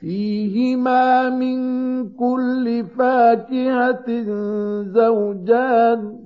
فيهما من كل فاكهة زوجان.